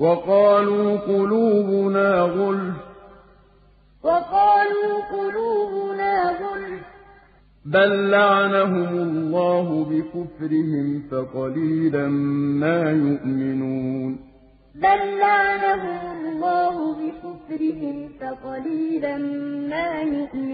وقالوا قلوبنا غلف. وقالوا قلوبنا غلف. بل لعنهم الله بكفرهم فقليلا ما يؤمنون. بل لعنهم الله بكفرهم فقليلا ما يؤمنون.